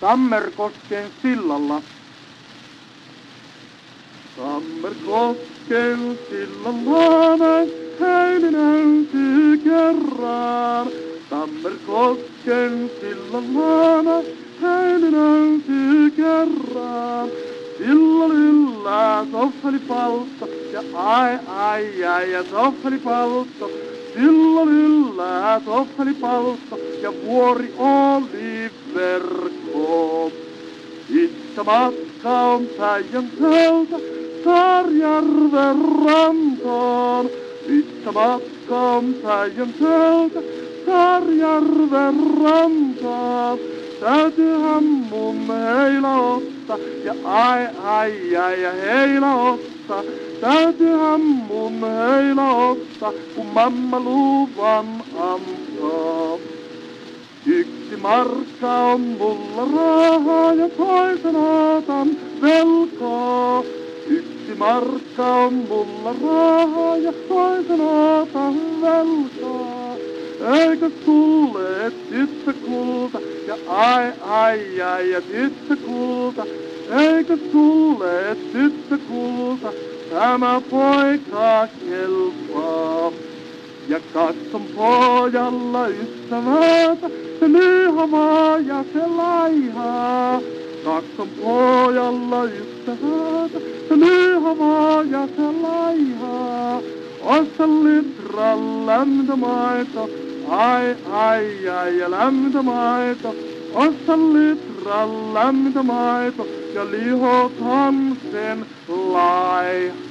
Tammerkosken sillalla. Tammerkosken sillalla näin häini näytyy kerran. Tammerkosken sillalla näin häini näytyy kerran. Silloin yllä soffalipaltto ja ai ai ai ja soffalipaltto. Silloin yllä soffalipaltto ja vuori oli. Pitkä matka on Päijänteeltä Saarjärven rantaan. Pitkä matka on Päijänteeltä Saarjärven rantaan. Täytyyhän mun heillä ottaa ja ai ai ai ja heillä ottaa. Täytyyhän mun heillä ottaa, kun mamma luvan antaa. Yksi markka on mulla rahaa ja toisen otan velkaa. Yksi markka on mulla rahaa ja toisen otan velkaa. Eikö sulle tyttö kulta ja ai ai ai ja tyttö kulta. Eikö sulle tyttö kulta, tämä poika kelpaa. Ja katson pojalla ystävätä, se nyhamaa ja se laihaa. Katson pojalla ystävätä, se nyhamaa ja se laihaa. Osta litran lämpömaito, ai ai ai ja lämpömaito. Osta litran lämpömaito ja lihothan sen laihan.